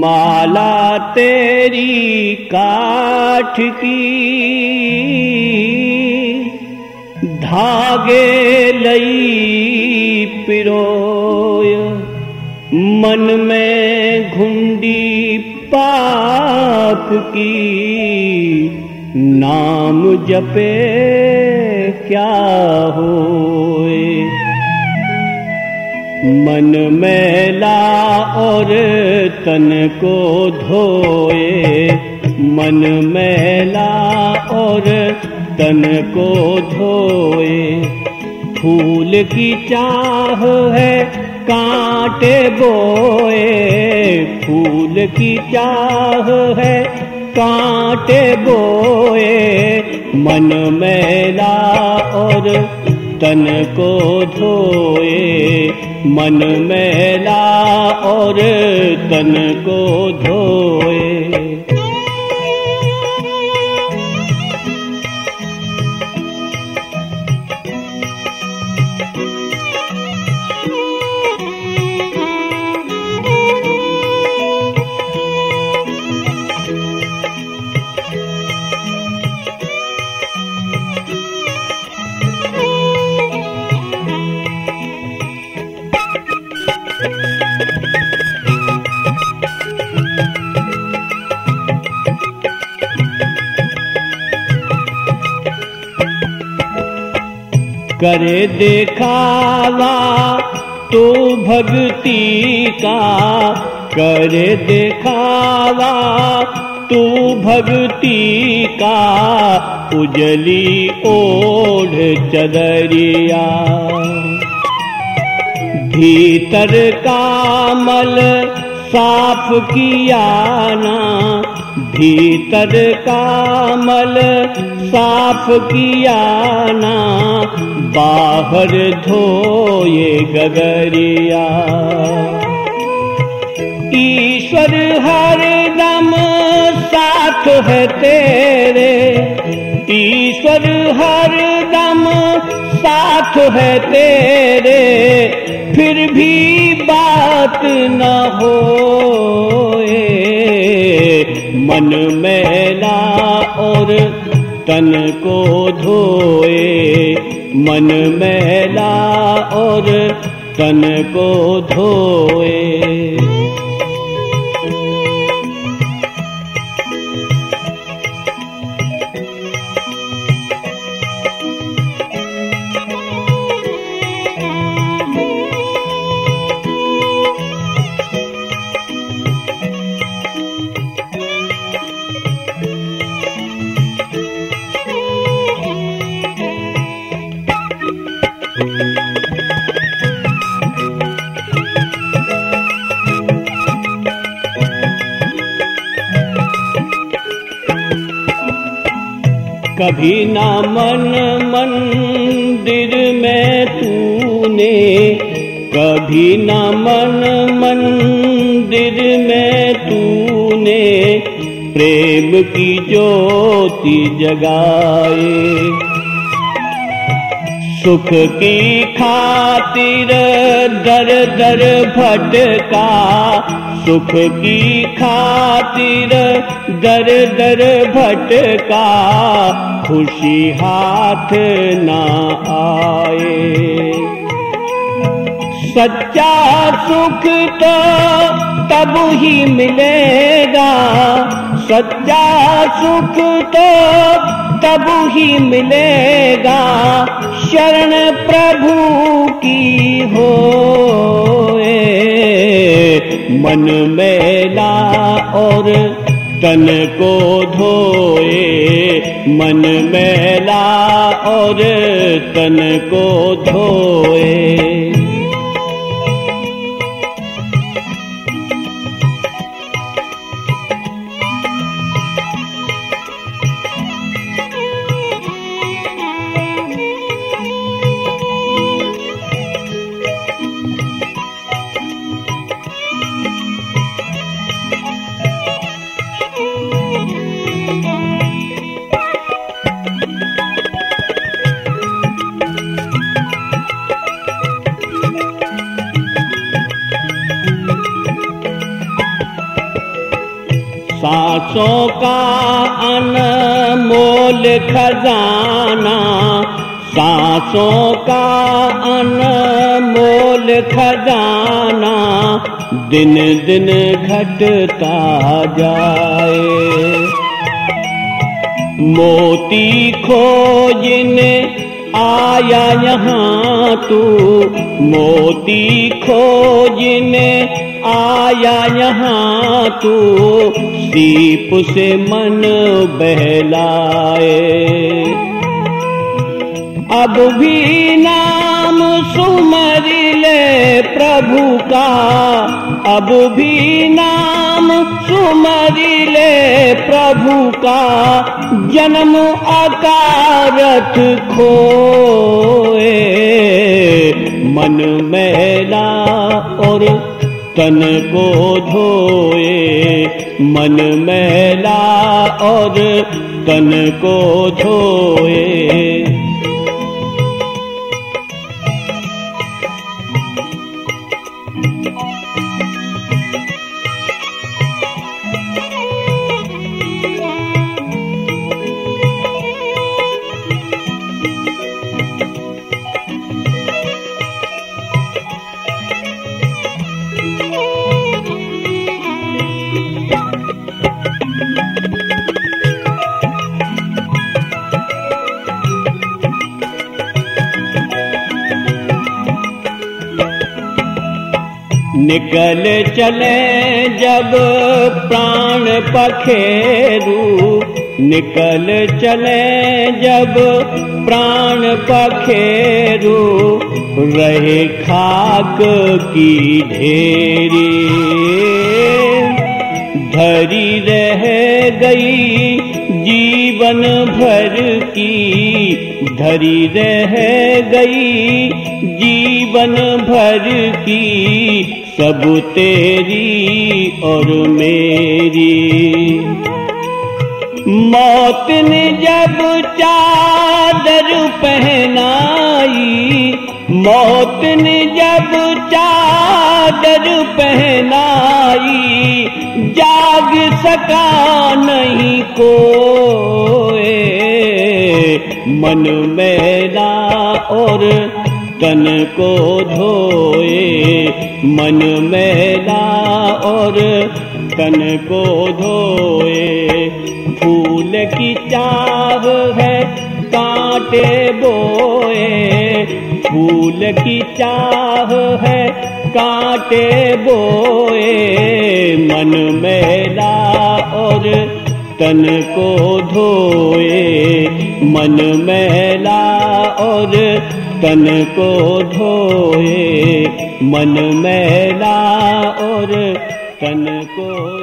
माला तेरी काठ की धागे लई पिरोय। मन में घुंडी पाप की। नाम जपे क्या होए? मन मैला और तन को धोए। मन मैला और तन को धोए। फूल की चाह है, कांटे बोए। फूल की चाह है, कांटे बोए। मन मैला और तन को धोए। मन मैला करे देखावा तो भक्ति का करे देखावा तू भक्ति का उजली ओढ़ चदरिया। भीतर का मल साफ़ किया ना भीतर का मल साफ़ किया ना, बाहर धोए गगरिया। ईश्वर हर दम साथ है तेरे, ईश्वर हर दम साथ है तेरे, फिर भी बात न हो। मन मेला और तन को धोए। मन मेला और तन को धोए। कभी ना मन मंदिर में तूने, कभी ना मन मंदिर में तूने प्रेम की ज्योति जगाए। सुख की खातिर दर दर भटका। सुख की खातिर दर दर भटका। खुशी हाथ ना आए। सच्चा सुख तो तब ही मिलेगा। सच्चा सुख तो तब ही मिलेगा। शरण प्रभु की हो मन मेला और तन को धोए। मन मेला और तन को धोए। सांसों का अनमोल खजाना, सांसों का अनमोल खजाना, दिन दिन घटता जाए। मोती खोजने आया यहाँ तू, मोती खोजने आया यहाँ तू सीप से मन बहलाए। अब भी नाम सुमर ले प्रभु का, अब भी नाम सुमर ले प्रभु का, जन्म अकारथ खोए तन को धोए मन मैला और तन को धोए। निकल चले जब प्राण पखेरू। निकल चले जब प्राण पखेरू। रहे खाक की ढेरी। धरी रह गई जीवन भर की। धरी रह गई जीवन भर की सब तेरी और मेरी। मौत ने जब चादर पहनाई, मौत ने जब चादर पहनाई, जाग सका नहीं को मन मेला और तन को धोए मन मैला और तन को धोए। फूल की चाह है, कांटे बोए। फूल की चाह है, कांटे बोए। मन मैला और तन को धोए। मन मैला और तन को धोए। मन मैला और तन को